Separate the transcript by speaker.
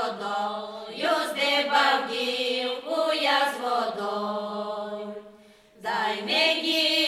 Speaker 1: водою, здибав дівку дай мені